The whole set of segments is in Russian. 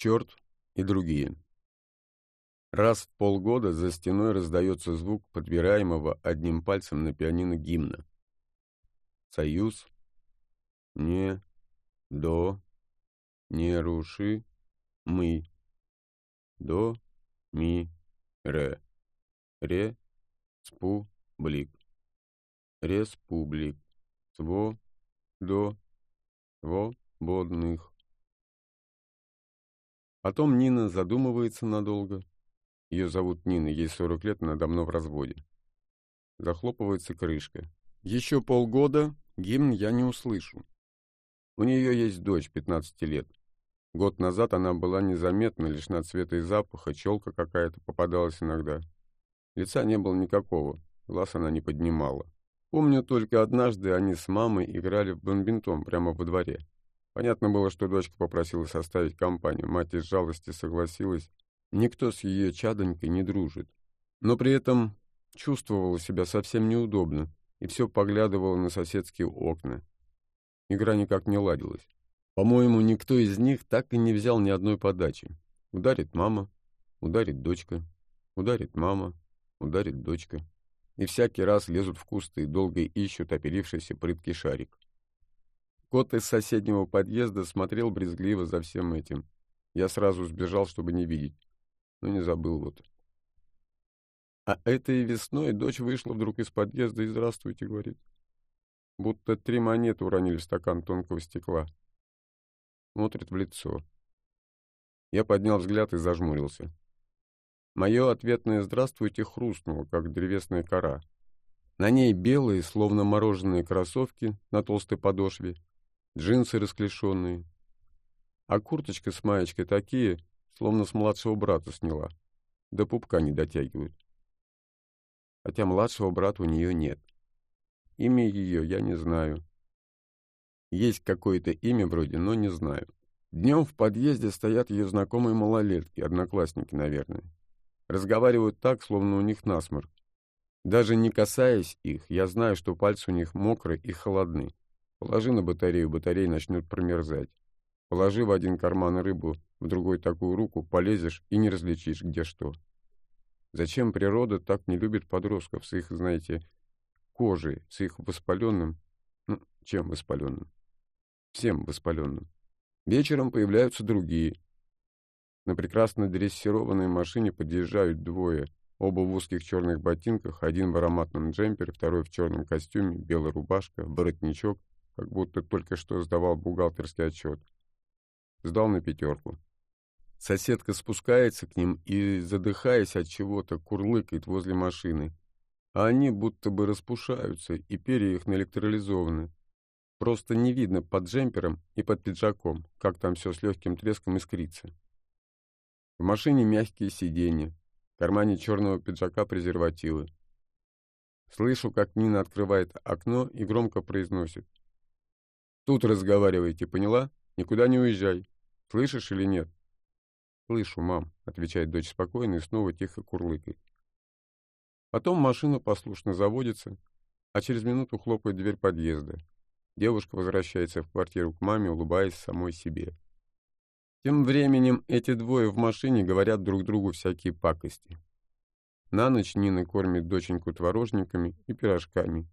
черт и другие. Раз в полгода за стеной раздается звук подбираемого одним пальцем на пианино гимна. Союз, не, до, не руши, мы, до, ми, ре, ре, спу, блик, республик, сво, до, свободных. Потом Нина задумывается надолго. Ее зовут Нина, ей 40 лет, она давно в разводе. Захлопывается крышка. Еще полгода гимн я не услышу. У нее есть дочь 15 лет. Год назад она была незаметна, лишь на цвета и запаха, челка какая-то попадалась иногда. Лица не было никакого, глаз она не поднимала. Помню, только однажды они с мамой играли в бомбинтон прямо во дворе. Понятно было, что дочка попросила составить компанию, мать из жалости согласилась. Никто с ее чадонькой не дружит. Но при этом чувствовала себя совсем неудобно и все поглядывала на соседские окна. Игра никак не ладилась. По-моему, никто из них так и не взял ни одной подачи. Ударит мама, ударит дочка, ударит мама, ударит дочка. И всякий раз лезут в кусты и долго ищут оперившийся прыткий шарик. Кот из соседнего подъезда смотрел брезгливо за всем этим. Я сразу сбежал, чтобы не видеть. Но не забыл вот. А этой весной дочь вышла вдруг из подъезда и «Здравствуйте», говорит. Будто три монеты уронили в стакан тонкого стекла. Смотрит в лицо. Я поднял взгляд и зажмурился. Мое ответное «здравствуйте» хрустнуло, как древесная кора. На ней белые, словно мороженые кроссовки на толстой подошве, джинсы расклешенные. А курточка с маечкой такие, словно с младшего брата сняла. До пупка не дотягивают. Хотя младшего брата у нее нет. Имя ее я не знаю. Есть какое-то имя вроде, но не знаю. Днем в подъезде стоят ее знакомые малолетки, одноклассники, наверное. Разговаривают так, словно у них насморк. Даже не касаясь их, я знаю, что пальцы у них мокрые и холодны. Положи на батарею, батарея начнет промерзать. Положи в один карман рыбу, в другой такую руку, полезешь и не различишь, где что. Зачем природа так не любит подростков с их, знаете, кожей, с их воспаленным... Ну, чем воспаленным? Всем воспаленным. Вечером появляются другие. На прекрасно дрессированной машине подъезжают двое, оба в узких черных ботинках, один в ароматном джемпере, второй в черном костюме, белая рубашка, воротничок, как будто только что сдавал бухгалтерский отчет. Сдал на пятерку. Соседка спускается к ним и, задыхаясь от чего-то, курлыкает возле машины. А они будто бы распушаются, и перья их наэлектролизованы. Просто не видно под джемпером и под пиджаком, как там все с легким треском искрится. В машине мягкие сиденья, в кармане черного пиджака презервативы. Слышу, как Нина открывает окно и громко произносит. Тут разговаривайте, поняла? Никуда не уезжай. Слышишь или нет? Слышу, мам, отвечает дочь спокойно и снова тихо курлыкает. Потом машина послушно заводится, а через минуту хлопает дверь подъезда. Девушка возвращается в квартиру к маме, улыбаясь самой себе. Тем временем эти двое в машине говорят друг другу всякие пакости. На ночь Нина кормит доченьку творожниками и пирожками.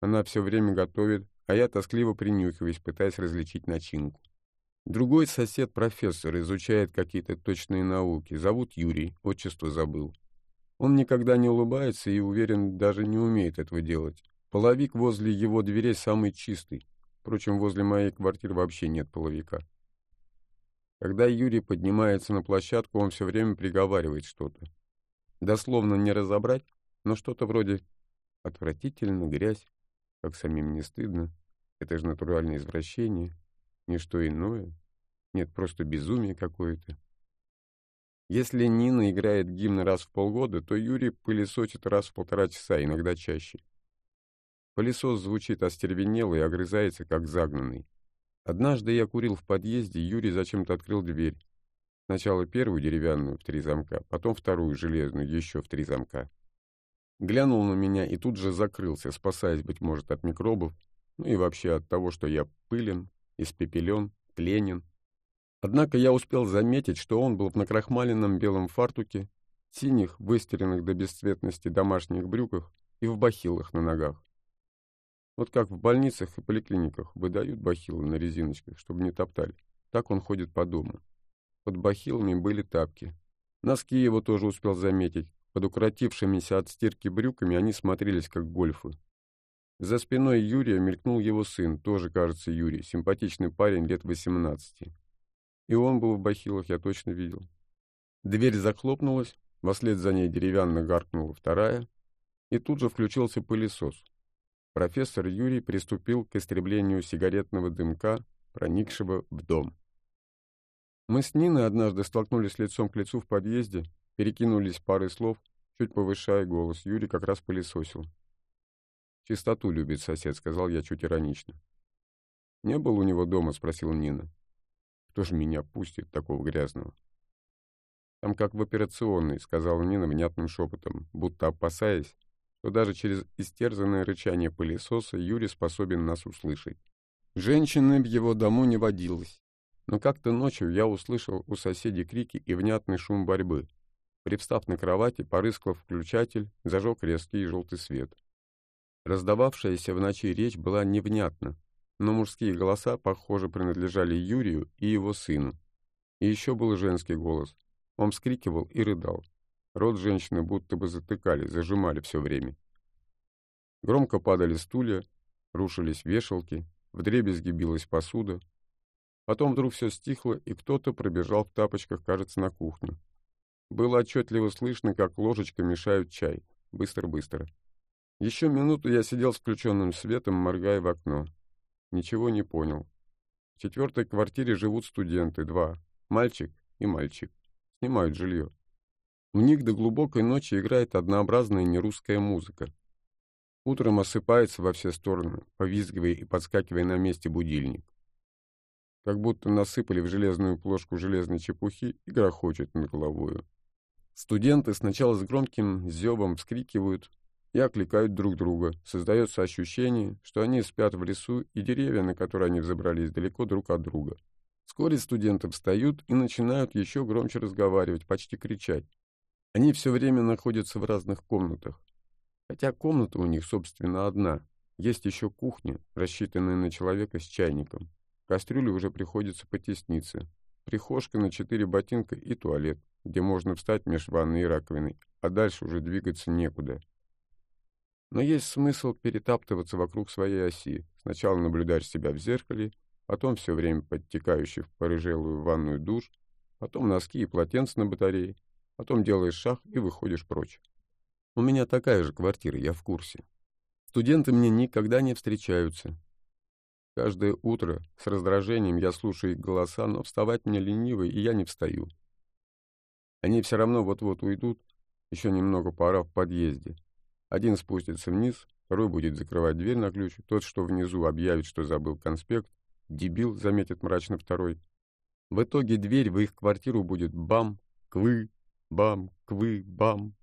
Она все время готовит, а я тоскливо принюхиваюсь, пытаясь различить начинку. Другой сосед, профессор, изучает какие-то точные науки. Зовут Юрий, отчество забыл. Он никогда не улыбается и, уверен, даже не умеет этого делать. Половик возле его дверей самый чистый. Впрочем, возле моей квартиры вообще нет половика. Когда Юрий поднимается на площадку, он все время приговаривает что-то. Дословно не разобрать, но что-то вроде «отвратительно, грязь, как самим не стыдно. Это же натуральное извращение. Ничто иное. Нет, просто безумие какое-то. Если Нина играет гимн раз в полгода, то Юрий пылесосит раз в полтора часа, иногда чаще. Пылесос звучит остервенело и огрызается, как загнанный. Однажды я курил в подъезде, Юрий зачем-то открыл дверь. Сначала первую деревянную в три замка, потом вторую железную еще в три замка глянул на меня и тут же закрылся, спасаясь, быть может, от микробов, ну и вообще от того, что я пылен, испепелен, пленен. Однако я успел заметить, что он был в накрахмаленном белом фартуке, синих, выстиранных до бесцветности домашних брюках и в бахилах на ногах. Вот как в больницах и поликлиниках выдают бахилы на резиночках, чтобы не топтали. Так он ходит по дому. Под бахилами были тапки. Носки его тоже успел заметить. Под укоротившимися от стирки брюками они смотрелись как гольфы. За спиной Юрия мелькнул его сын, тоже, кажется, Юрий, симпатичный парень лет 18. И он был в бахилах, я точно видел. Дверь захлопнулась, вслед за ней деревянно гаркнула вторая, и тут же включился пылесос. Профессор Юрий приступил к истреблению сигаретного дымка, проникшего в дом. Мы с Ниной однажды столкнулись лицом к лицу в подъезде, перекинулись парой слов, чуть повышая голос. Юрий как раз пылесосил. «Чистоту любит сосед», — сказал я чуть иронично. «Не был у него дома?» — спросил Нина. «Кто же меня пустит, такого грязного?» «Там как в операционной», — сказала Нина внятным шепотом, будто опасаясь, что даже через истерзанное рычание пылесоса Юрий способен нас услышать. Женщины в его дому не водилось. Но как-то ночью я услышал у соседей крики и внятный шум борьбы. Привстав на кровати, порыскал включатель, зажег резкий желтый свет. Раздававшаяся в ночи речь была невнятна, но мужские голоса, похоже, принадлежали Юрию и его сыну. И еще был женский голос. Он вскрикивал и рыдал. Рот женщины будто бы затыкали, зажимали все время. Громко падали стулья, рушились вешалки, вдребезги билась посуда. Потом вдруг все стихло, и кто-то пробежал в тапочках, кажется, на кухню. Было отчетливо слышно, как ложечка мешают чай. Быстро-быстро. Еще минуту я сидел с включенным светом, моргая в окно. Ничего не понял. В четвертой квартире живут студенты, два. Мальчик и мальчик. Снимают жилье. У них до глубокой ночи играет однообразная нерусская музыка. Утром осыпается во все стороны, повизгивая и подскакивая на месте будильник. Как будто насыпали в железную плошку железной чепухи и грохочет над головою. Студенты сначала с громким зевом вскрикивают и окликают друг друга. Создается ощущение, что они спят в лесу, и деревья, на которые они взобрались, далеко друг от друга. Вскоре студенты встают и начинают еще громче разговаривать, почти кричать. Они все время находятся в разных комнатах. Хотя комната у них, собственно, одна. Есть еще кухня, рассчитанная на человека с чайником. Кастрюли уже приходится потесниться. Прихожка на четыре ботинка и туалет, где можно встать меж ванной и раковиной, а дальше уже двигаться некуда. Но есть смысл перетаптываться вокруг своей оси. Сначала наблюдаешь себя в зеркале, потом все время подтекающий в порыжелую ванную душ, потом носки и полотенца на батарее, Потом делаешь шаг и выходишь прочь. У меня такая же квартира, я в курсе. Студенты мне никогда не встречаются. Каждое утро с раздражением я слушаю их голоса, но вставать мне лениво, и я не встаю. Они все равно вот-вот уйдут, еще немного пора в подъезде. Один спустится вниз, второй будет закрывать дверь на ключ, тот, что внизу, объявит, что забыл конспект, дебил, заметит мрачно второй. В итоге дверь в их квартиру будет бам, квы, Бам, квы, бам.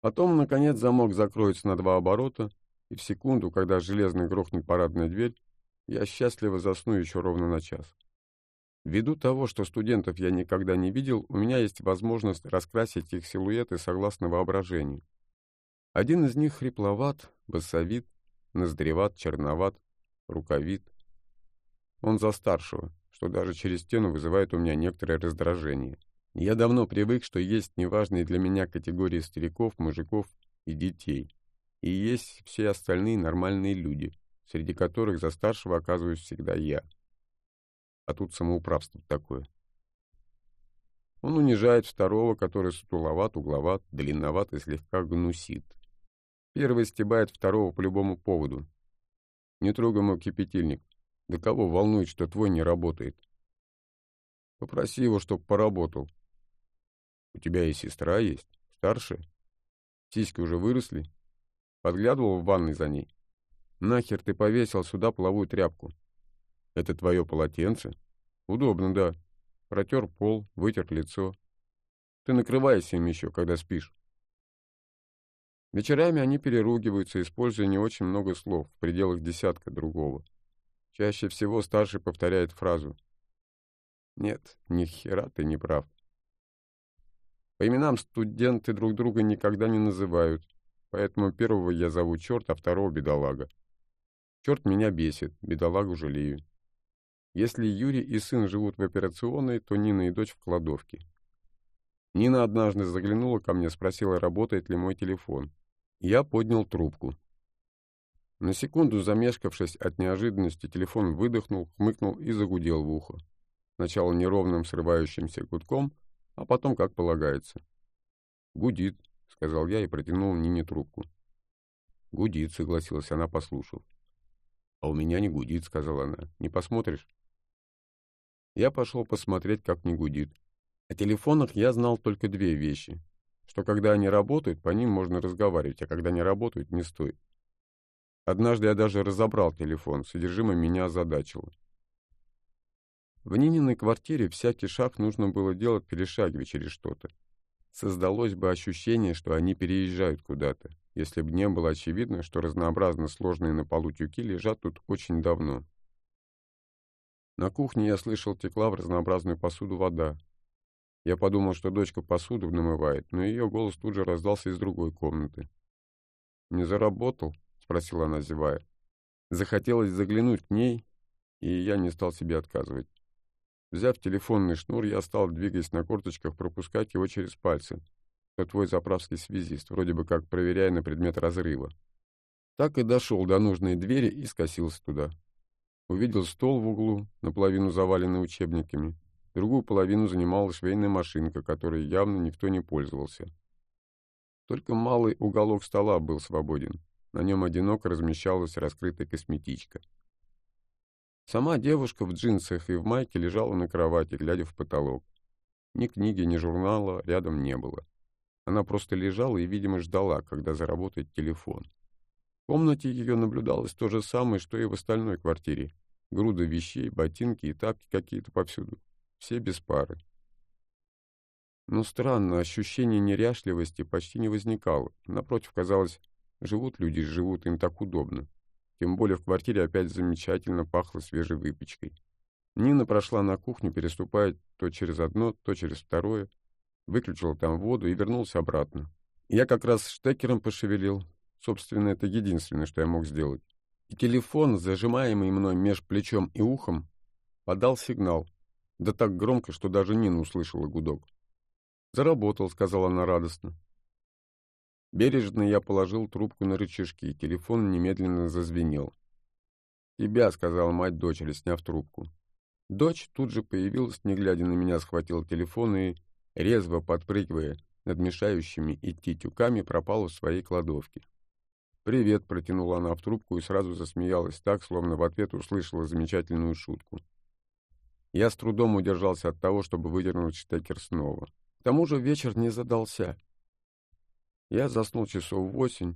Потом, наконец, замок закроется на два оборота, и в секунду, когда железный грохнет парадная дверь, я счастливо засну еще ровно на час. Ввиду того, что студентов я никогда не видел, у меня есть возможность раскрасить их силуэты согласно воображению. Один из них хрипловат, басовит, ноздреват, черноват, рукавит. Он за старшего, что даже через стену вызывает у меня некоторое раздражение. Я давно привык, что есть неважные для меня категории стариков, мужиков и детей. И есть все остальные нормальные люди, среди которых за старшего оказываюсь всегда я. А тут самоуправство такое. Он унижает второго, который сутуловат, угловат, длинноват и слегка гнусит. Первый стебает второго по любому поводу. Не трогай мой кипятильник. Да кого волнует, что твой не работает? Попроси его, чтоб поработал. У тебя и сестра есть, старшая. Сиськи уже выросли. Подглядывал в ванной за ней. Нахер ты повесил сюда половую тряпку? Это твое полотенце? Удобно, да. Протер пол, вытер лицо. Ты накрывайся им еще, когда спишь. Вечерами они переругиваются, используя не очень много слов, в пределах десятка другого. Чаще всего старший повторяет фразу. Нет, ни хера ты не прав. По именам студенты друг друга никогда не называют, поэтому первого я зову черт, а второго бедолага. Черт меня бесит, бедолагу жалею. Если Юрий и сын живут в операционной, то Нина и дочь в кладовке. Нина однажды заглянула ко мне, спросила, работает ли мой телефон. Я поднял трубку. На секунду замешкавшись от неожиданности, телефон выдохнул, хмыкнул и загудел в ухо. Сначала неровным срывающимся гудком, а потом как полагается. «Гудит», — сказал я и протянул Нине трубку. «Гудит», — согласилась она, послушав. «А у меня не гудит», — сказала она. «Не посмотришь?» Я пошел посмотреть, как не гудит. О телефонах я знал только две вещи. Что когда они работают, по ним можно разговаривать, а когда не работают, не стоит. Однажды я даже разобрал телефон, содержимое меня озадачило. В Нининой квартире всякий шаг нужно было делать, перешагивая через что-то. Создалось бы ощущение, что они переезжают куда-то, если бы не было очевидно, что разнообразно сложные на полу тюки лежат тут очень давно. На кухне я слышал, текла в разнообразную посуду вода. Я подумал, что дочка посуду намывает, но ее голос тут же раздался из другой комнаты. «Не заработал?» — спросила она, зевая. Захотелось заглянуть к ней, и я не стал себе отказывать. Взяв телефонный шнур, я стал, двигаясь на корточках, пропускать его через пальцы. Это твой заправский связист, вроде бы как проверяя на предмет разрыва. Так и дошел до нужной двери и скосился туда. Увидел стол в углу, наполовину заваленный учебниками. Другую половину занимала швейная машинка, которой явно никто не пользовался. Только малый уголок стола был свободен. На нем одиноко размещалась раскрытая косметичка. Сама девушка в джинсах и в майке лежала на кровати, глядя в потолок. Ни книги, ни журнала рядом не было. Она просто лежала и, видимо, ждала, когда заработает телефон. В комнате ее наблюдалось то же самое, что и в остальной квартире. Груда вещей, ботинки и тапки какие-то повсюду. Все без пары. Но странно, ощущение неряшливости почти не возникало. Напротив, казалось, живут люди, живут, им так удобно. Тем более в квартире опять замечательно пахло свежей выпечкой. Нина прошла на кухню, переступая то через одно, то через второе, выключила там воду и вернулся обратно. Я как раз штекером пошевелил. Собственно, это единственное, что я мог сделать. И телефон, зажимаемый мной меж плечом и ухом, подал сигнал. Да так громко, что даже Нина услышала гудок. «Заработал», — сказала она радостно. Бережно я положил трубку на рычажки, и телефон немедленно зазвенел. «Тебя», — сказала мать дочери, сняв трубку. Дочь тут же появилась, не глядя на меня, схватила телефон и, резво подпрыгивая над мешающими идти тюками, пропала в своей кладовке. «Привет», — протянула она в трубку и сразу засмеялась так, словно в ответ услышала замечательную шутку. Я с трудом удержался от того, чтобы выдернуть штекер снова. К тому же вечер не задался. Я заснул часов в восемь.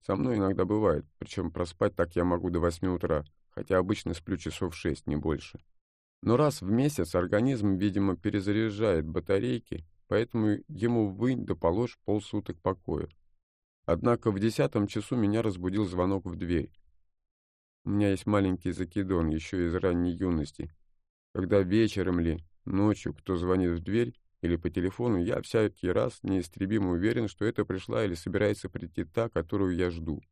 Со мной иногда бывает, причем проспать так я могу до восьми утра, хотя обычно сплю часов шесть, не больше. Но раз в месяц организм, видимо, перезаряжает батарейки, поэтому ему вынь да положь полсуток покоя. Однако в десятом часу меня разбудил звонок в дверь. У меня есть маленький закидон еще из ранней юности. Когда вечером ли, ночью кто звонит в дверь, или по телефону, я всякий раз неистребимо уверен, что это пришла или собирается прийти та, которую я жду.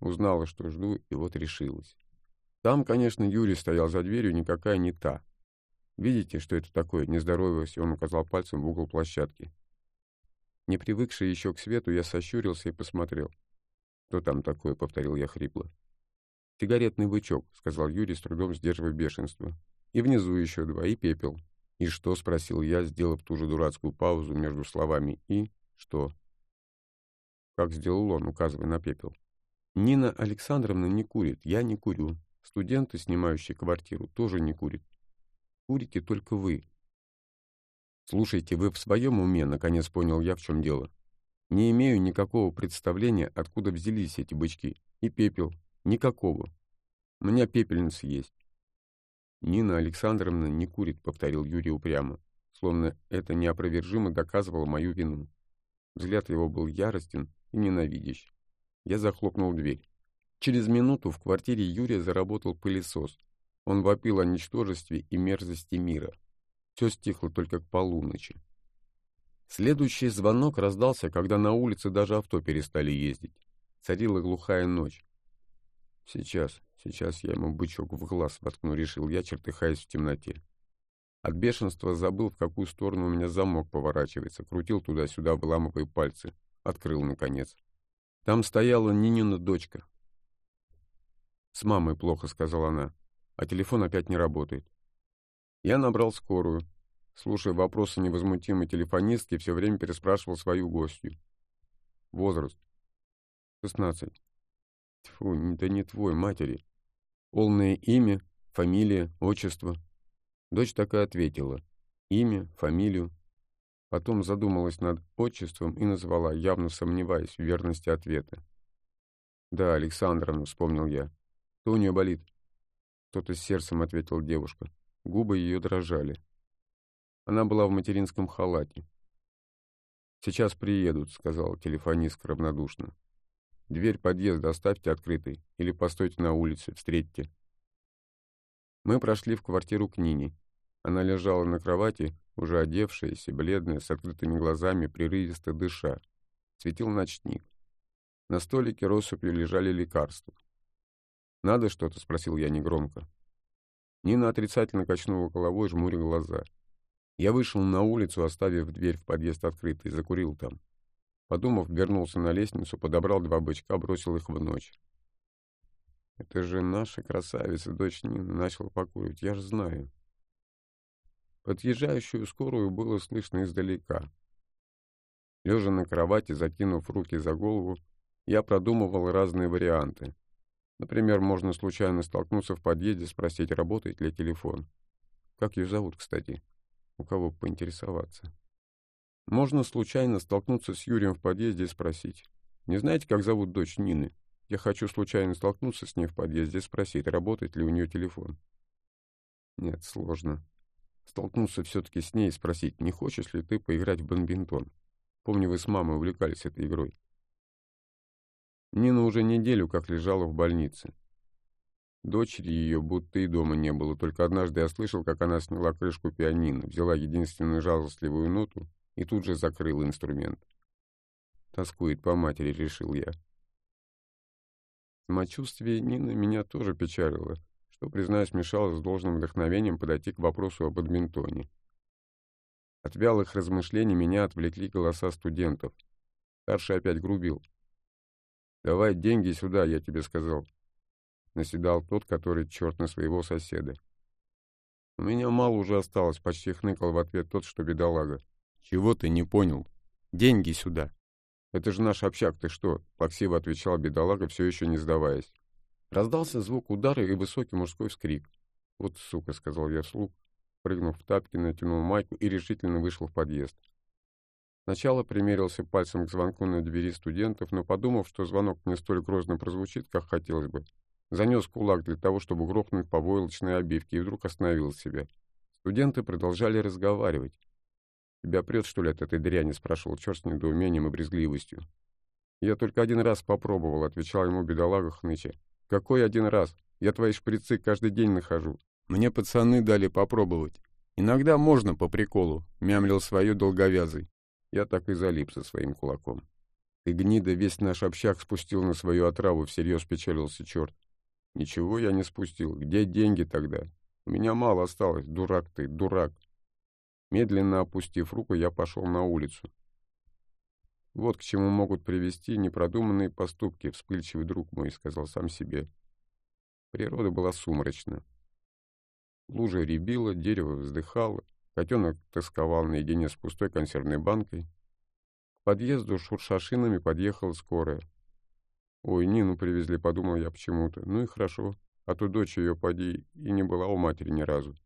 Узнала, что жду, и вот решилась. Там, конечно, Юрий стоял за дверью, никакая не та. Видите, что это такое? Не здоровился, он указал пальцем в угол площадки. Не привыкший еще к свету, я сощурился и посмотрел. «Что там такое?» — повторил я хрипло. «Сигаретный бычок», — сказал Юрий, с трудом сдерживая бешенство. «И внизу еще два, и пепел. «И что?» — спросил я, сделав ту же дурацкую паузу между словами «и что?». Как сделал он, указывая на пепел. «Нина Александровна не курит, я не курю. Студенты, снимающие квартиру, тоже не курят. Курите только вы». «Слушайте, вы в своем уме?» — наконец понял я, в чем дело. «Не имею никакого представления, откуда взялись эти бычки. И пепел. Никакого. У меня пепельница есть. «Нина Александровна не курит», — повторил Юрий упрямо, словно это неопровержимо доказывало мою вину. Взгляд его был яростен и ненавидящий. Я захлопнул дверь. Через минуту в квартире Юрия заработал пылесос. Он вопил о ничтожестве и мерзости мира. Все стихло только к полуночи. Следующий звонок раздался, когда на улице даже авто перестали ездить. Царила глухая ночь. Сейчас, сейчас я ему бычок в глаз воткну, решил я, чертыхаясь в темноте. От бешенства забыл, в какую сторону у меня замок поворачивается, крутил туда-сюда, выламывая пальцы. Открыл, наконец. Там стояла Нинина дочка. «С мамой плохо», — сказала она, — «а телефон опять не работает». Я набрал скорую. Слушая вопросы невозмутимой телефонистки, все время переспрашивал свою гостью. Возраст. Шестнадцать. Тьфу, да не твой, матери. Полное имя, фамилия, отчество. Дочь так и ответила. Имя, фамилию. Потом задумалась над отчеством и назвала, явно сомневаясь в верности ответа. «Да, Александровна», — вспомнил я. «Что у нее болит?» Кто-то с сердцем ответила девушка. Губы ее дрожали. Она была в материнском халате. «Сейчас приедут», — сказала телефонистка равнодушно. «Дверь подъезда оставьте открытой или постойте на улице, встретьте». Мы прошли в квартиру к Нине. Она лежала на кровати, уже одевшаяся, бледная, с открытыми глазами, прерывисто дыша. Светил ночник. На столике россыпью лежали лекарства. «Надо что-то?» — спросил я негромко. Нина отрицательно качнула головой, жмуря глаза. Я вышел на улицу, оставив дверь в подъезд открытой, закурил там. Подумав, вернулся на лестницу, подобрал два бычка, бросил их в ночь. «Это же наша красавица, дочь Нины», — начал покуривать, я же знаю. Подъезжающую скорую было слышно издалека. Лежа на кровати, закинув руки за голову, я продумывал разные варианты. Например, можно случайно столкнуться в подъезде, спросить, работает ли телефон. Как ее зовут, кстати? У кого поинтересоваться? Можно случайно столкнуться с Юрием в подъезде и спросить. Не знаете, как зовут дочь Нины? Я хочу случайно столкнуться с ней в подъезде и спросить, работает ли у нее телефон. Нет, сложно. Столкнуться все-таки с ней и спросить, не хочешь ли ты поиграть в бадминтон? Помню, вы с мамой увлекались этой игрой. Нина уже неделю как лежала в больнице. Дочери ее будто и дома не было, только однажды я слышал, как она сняла крышку пианино, взяла единственную жалостливую ноту и тут же закрыла инструмент. Тоскует по матери, решил я. Самочувствие Нины меня тоже печалило что, признаюсь, мешало с должным вдохновением подойти к вопросу о бадминтоне. От вялых размышлений меня отвлекли голоса студентов. Старший опять грубил. «Давай деньги сюда, я тебе сказал», — наседал тот, который черт на своего соседа. «У меня мало уже осталось», — почти хныкал в ответ тот, что бедолага. «Чего ты не понял? Деньги сюда!» «Это же наш общак, ты что?» — плаксиво отвечал бедолага, все еще не сдаваясь. Раздался звук удара и высокий мужской вскрик. «Вот сука», — сказал я вслух, прыгнув в тапки, натянул майку и решительно вышел в подъезд. Сначала примерился пальцем к звонку на двери студентов, но, подумав, что звонок не столь грозно прозвучит, как хотелось бы, занес кулак для того, чтобы грохнуть по войлочной обивке, и вдруг остановил себя. Студенты продолжали разговаривать. «Тебя прет, что ли, от этой дряни?» — спрашивал черт с недоумением и брезгливостью. «Я только один раз попробовал», — отвечал ему бедолага хныча. Какой один раз? Я твои шприцы каждый день нахожу. Мне пацаны дали попробовать. Иногда можно по приколу, мямлил свою долговязый. Я так и залип со своим кулаком. Ты, гнида, весь наш общак спустил на свою отраву, всерьез печалился черт. Ничего я не спустил. Где деньги тогда? У меня мало осталось. Дурак ты, дурак. Медленно опустив руку, я пошел на улицу. Вот к чему могут привести непродуманные поступки, вспыльчивый друг мой, сказал сам себе. Природа была сумрачна. Лужа рябила, дерево вздыхало, котенок тосковал наедине с пустой консервной банкой. К подъезду шурша шинами подъехала скорая. Ой, Нину привезли, подумал я почему-то. Ну и хорошо, а то дочь ее, поди, и не была у матери ни разу.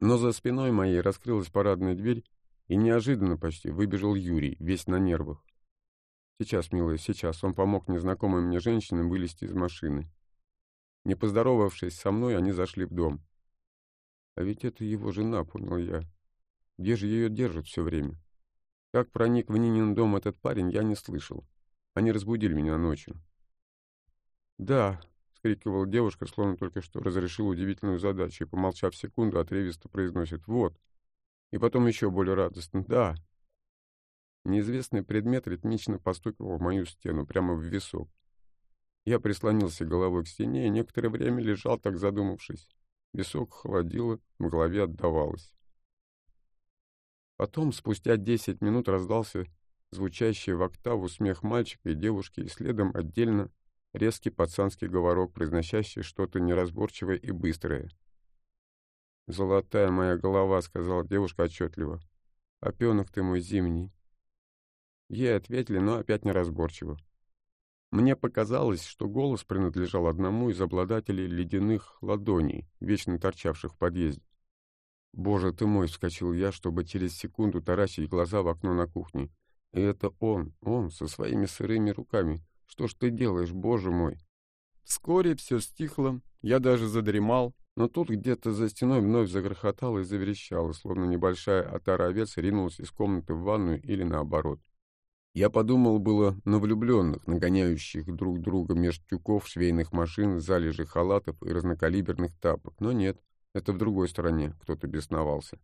Но за спиной моей раскрылась парадная дверь, и неожиданно почти выбежал Юрий, весь на нервах. Сейчас, милая, сейчас. Он помог незнакомым мне женщинам вылезти из машины. Не поздоровавшись со мной, они зашли в дом. А ведь это его жена, понял я. Где же ее держат все время? Как проник в Нинин дом этот парень, я не слышал. Они разбудили меня ночью. Да, вскрикивала девушка, словно только что разрешила удивительную задачу, и, помолчав секунду, отрывисто произносит «Вот». И потом еще более радостно «Да». Неизвестный предмет ритмично постукивал в мою стену, прямо в висок. Я прислонился головой к стене и некоторое время лежал, так задумавшись. Висок холодило, в голове отдавалось. Потом, спустя десять минут, раздался звучащий в октаву смех мальчика и девушки, и следом отдельно резкий пацанский говорок, произносящий что-то неразборчивое и быстрое. «Золотая моя голова», — сказала девушка отчетливо. «Опенок ты мой зимний». Ей ответили, но опять неразборчиво. Мне показалось, что голос принадлежал одному из обладателей ледяных ладоней, вечно торчавших в подъезде. «Боже ты мой!» — вскочил я, чтобы через секунду таращить глаза в окно на кухне. И это он, он, со своими сырыми руками. Что ж ты делаешь, боже мой? Вскоре все стихло, я даже задремал, но тут где-то за стеной вновь загрохотало и заверещало, словно небольшая отара овец ринулась из комнаты в ванную или наоборот. Я подумал было на влюбленных, нагоняющих друг друга меж тюков швейных машин, залежей халатов и разнокалиберных тапок. Но нет, это в другой стороне кто-то бесновался.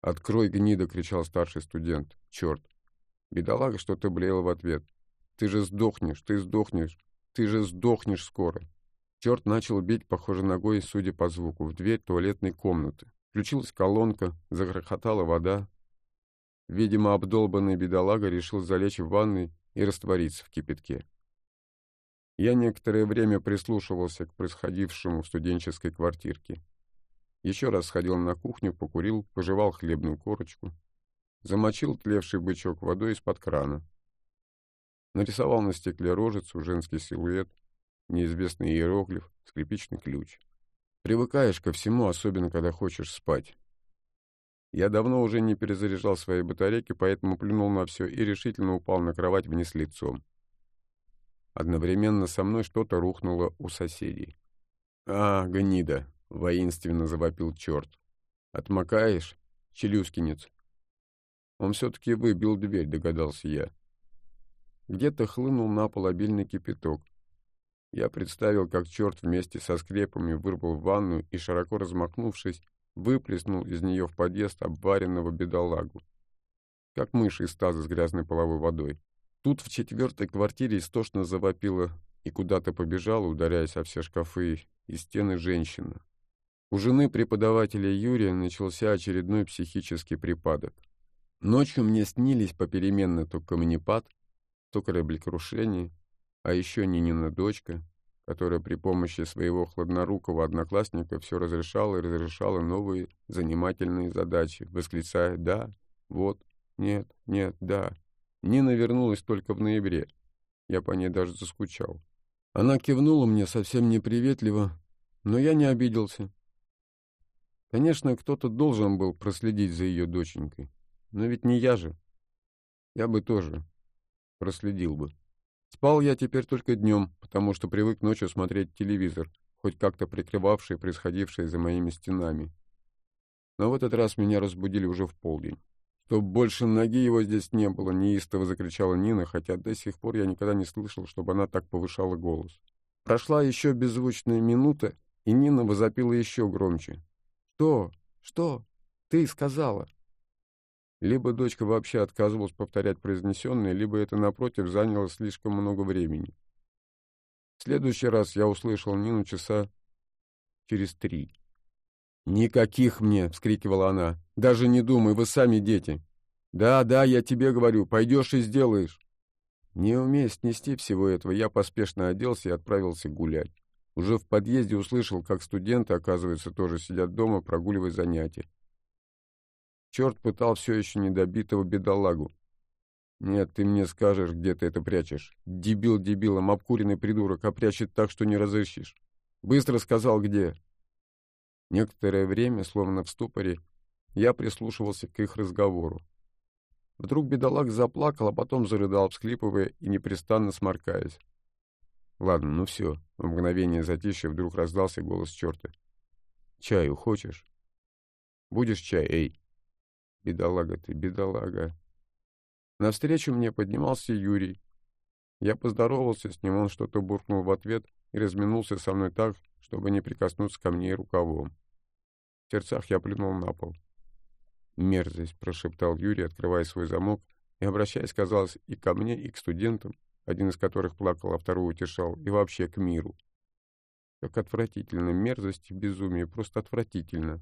«Открой, гнида!» — кричал старший студент. «Черт!» Бедолага что-то блеял в ответ. «Ты же сдохнешь, ты сдохнешь, ты же сдохнешь скоро!» Черт начал бить, похоже, ногой, судя по звуку, в дверь туалетной комнаты. Включилась колонка, загрохотала вода, Видимо, обдолбанный бедолага решил залечь в ванной и раствориться в кипятке. Я некоторое время прислушивался к происходившему в студенческой квартирке. Еще раз сходил на кухню, покурил, пожевал хлебную корочку, замочил тлевший бычок водой из-под крана. Нарисовал на стекле рожицу, женский силуэт, неизвестный иероглиф, скрипичный ключ. Привыкаешь ко всему, особенно когда хочешь спать. Я давно уже не перезаряжал свои батарейки, поэтому плюнул на все и решительно упал на кровать вниз лицом. Одновременно со мной что-то рухнуло у соседей. «А, гнида!» — воинственно завопил черт. «Отмокаешь, челюскинец?» Он все-таки выбил дверь, догадался я. Где-то хлынул на пол обильный кипяток. Я представил, как черт вместе со скрепами вырвал ванну и, широко размахнувшись, выплеснул из нее в подъезд обваренного бедолагу. Как мышь из таза с грязной половой водой. Тут в четвертой квартире истошно завопила и куда-то побежала, ударяясь о все шкафы и стены женщина. У жены преподавателя Юрия начался очередной психический припадок. Ночью мне снились попеременно то камнепад, то кораблекрушение, а еще Нинина дочка, которая при помощи своего хладнорукого одноклассника все разрешала и разрешала новые занимательные задачи, восклицая «да», «вот», «нет», «нет», «да». Нина вернулась только в ноябре. Я по ней даже заскучал. Она кивнула мне совсем неприветливо, но я не обиделся. Конечно, кто-то должен был проследить за ее доченькой, но ведь не я же. Я бы тоже проследил бы. Спал я теперь только днем, потому что привык ночью смотреть телевизор, хоть как-то прикрывавший происходившее за моими стенами. Но в этот раз меня разбудили уже в полдень. «Чтоб больше ноги его здесь не было!» — неистово закричала Нина, хотя до сих пор я никогда не слышал, чтобы она так повышала голос. Прошла еще беззвучная минута, и Нина возопила еще громче. «Что? Что? Ты сказала?» Либо дочка вообще отказывалась повторять произнесенное, либо это, напротив, заняло слишком много времени. В следующий раз я услышал Нину часа через три. «Никаких мне!» — вскрикивала она. «Даже не думай, вы сами дети!» «Да, да, я тебе говорю, пойдешь и сделаешь!» Не умея снести всего этого, я поспешно оделся и отправился гулять. Уже в подъезде услышал, как студенты, оказывается, тоже сидят дома, прогуливая занятия. Черт пытал все еще недобитого бедолагу. «Нет, ты мне скажешь, где ты это прячешь. Дебил дебилом, обкуренный придурок, а прячет так, что не разыщешь. Быстро сказал, где». Некоторое время, словно в ступоре, я прислушивался к их разговору. Вдруг бедолаг заплакал, а потом зарыдал, всхлипывая и непрестанно сморкаясь. «Ладно, ну все». В мгновение затишья вдруг раздался голос черта. «Чаю хочешь?» «Будешь чай, эй?» Бедолага ты, бедолага. Навстречу мне поднимался Юрий. Я поздоровался с ним, он что-то буркнул в ответ, и разминулся со мной так, чтобы не прикоснуться ко мне рукавом. В сердцах я плюнул на пол. «Мерзость!» — прошептал Юрий, открывая свой замок, и обращаясь, казалось, и ко мне, и к студентам, один из которых плакал, а второй утешал, и вообще к миру. Как отвратительно, мерзость и безумие, просто отвратительно.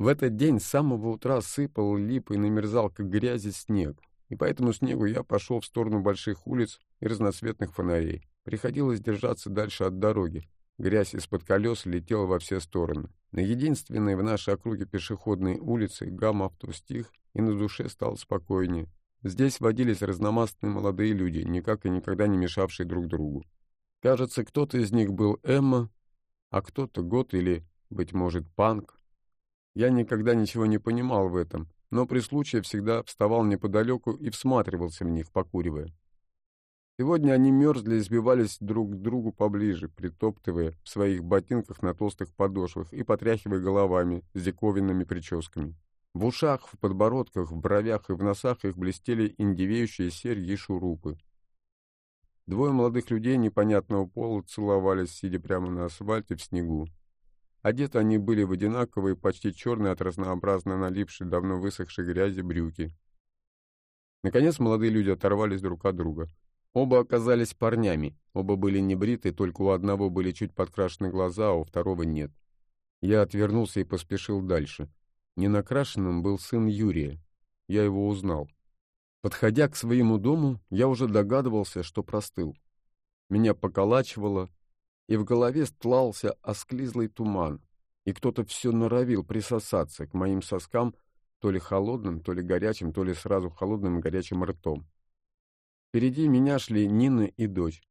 В этот день с самого утра сыпал, лип и намерзал, как грязи, снег, и по этому снегу я пошел в сторону больших улиц и разноцветных фонарей. Приходилось держаться дальше от дороги. Грязь из-под колес летела во все стороны. На единственной в нашей округе пешеходной улице гам авто стих, и на душе стало спокойнее. Здесь водились разномастные молодые люди, никак и никогда не мешавшие друг другу. Кажется, кто-то из них был Эмма, а кто-то Год или, быть может, Панк. Я никогда ничего не понимал в этом, но при случае всегда вставал неподалеку и всматривался в них, покуривая. Сегодня они мерзли и сбивались друг к другу поближе, притоптывая в своих ботинках на толстых подошвах и потряхивая головами с диковинными прическами. В ушах, в подбородках, в бровях и в носах их блестели индивеющие серьги и шурупы. Двое молодых людей непонятного пола целовались, сидя прямо на асфальте в снегу. Одеты они были в одинаковые, почти черные от разнообразно налипшей, давно высохшей грязи брюки. Наконец молодые люди оторвались друг от друга — Оба оказались парнями, оба были небриты, только у одного были чуть подкрашены глаза, а у второго нет. Я отвернулся и поспешил дальше. Ненакрашенным был сын Юрия. Я его узнал. Подходя к своему дому, я уже догадывался, что простыл. Меня поколачивало, и в голове стлался осклизлый туман, и кто-то все норовил присосаться к моим соскам то ли холодным, то ли горячим, то ли сразу холодным и горячим ртом. Впереди меня шли Нина и дочь.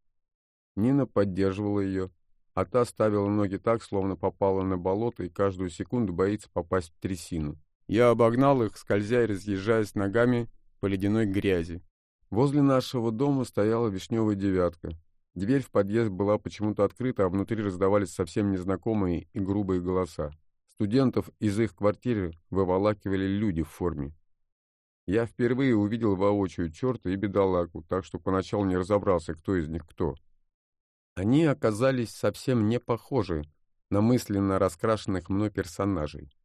Нина поддерживала ее, а та ставила ноги так, словно попала на болото и каждую секунду боится попасть в трясину. Я обогнал их, скользя и разъезжаясь ногами по ледяной грязи. Возле нашего дома стояла вишневая девятка. Дверь в подъезд была почему-то открыта, а внутри раздавались совсем незнакомые и грубые голоса. Студентов из их квартиры выволакивали люди в форме. Я впервые увидел воочию черта и бедолагу, так что поначалу не разобрался, кто из них кто. Они оказались совсем не похожи на мысленно раскрашенных мной персонажей.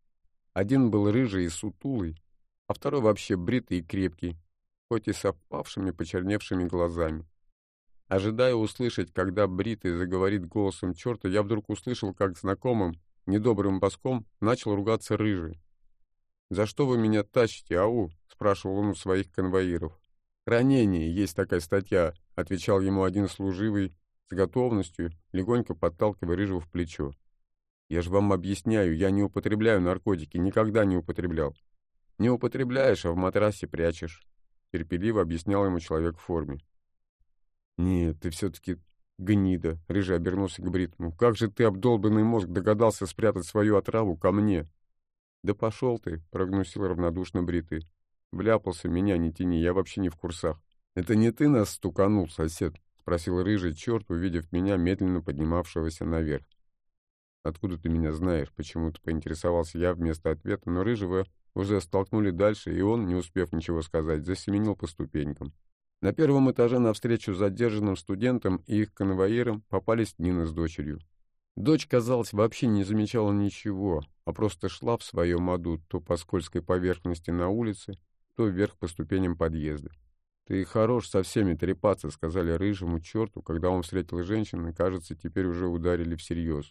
Один был рыжий и сутулый, а второй вообще бритый и крепкий, хоть и с опавшими почерневшими глазами. Ожидая услышать, когда бритый заговорит голосом черта, я вдруг услышал, как знакомым, недобрым боском начал ругаться рыжий. «За что вы меня тащите, ау?» — спрашивал он у своих конвоиров. «Ранение, есть такая статья», — отвечал ему один служивый с готовностью, легонько подталкивая Рыжего в плечо. «Я же вам объясняю, я не употребляю наркотики, никогда не употреблял». «Не употребляешь, а в матрасе прячешь», — терпеливо объяснял ему человек в форме. «Нет, ты все-таки гнида», — Рыжий обернулся к Бритму. «Как же ты, обдолбанный мозг, догадался спрятать свою отраву ко мне?» «Да пошел ты», — прогнусил равнодушно бритый. «Вляпался, меня не тяни, я вообще не в курсах». «Это не ты нас стуканул, сосед?» — спросил рыжий черт, увидев меня, медленно поднимавшегося наверх. «Откуда ты меня знаешь?» — почему-то поинтересовался я вместо ответа, но рыжего уже столкнули дальше, и он, не успев ничего сказать, засеменил по ступенькам. На первом этаже навстречу задержанным студентам и их конвоирам попались Нина с дочерью. Дочь, казалось, вообще не замечала ничего, а просто шла в своем аду то по скользкой поверхности на улице, то вверх по ступеням подъезда. «Ты хорош со всеми трепаться», — сказали рыжему черту, когда он встретил женщину, и, кажется, теперь уже ударили всерьез.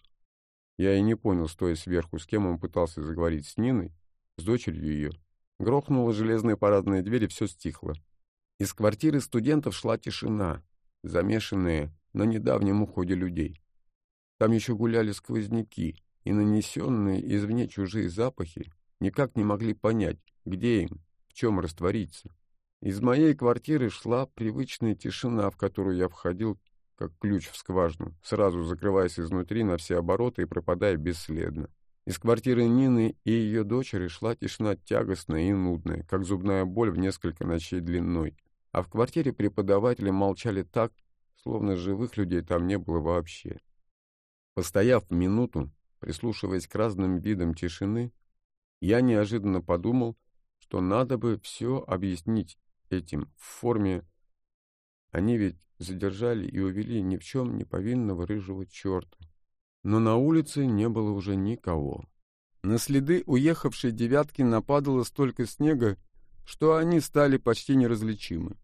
Я и не понял, стоя сверху, с кем он пытался заговорить, с Ниной, с дочерью ее. Грохнула железная парадная дверь, и все стихло. Из квартиры студентов шла тишина, замешанная на недавнем уходе людей. Там еще гуляли сквозняки, и нанесенные извне чужие запахи никак не могли понять, где им, в чем раствориться. Из моей квартиры шла привычная тишина, в которую я входил, как ключ в скважину, сразу закрываясь изнутри на все обороты и пропадая бесследно. Из квартиры Нины и ее дочери шла тишина тягостная и нудная, как зубная боль в несколько ночей длиной. А в квартире преподаватели молчали так, словно живых людей там не было вообще. Постояв минуту, прислушиваясь к разным видам тишины, я неожиданно подумал, что надо бы все объяснить этим в форме Они ведь задержали и увели ни в чем не повинного рыжего черта. Но на улице не было уже никого. На следы уехавшей девятки нападало столько снега, что они стали почти неразличимы.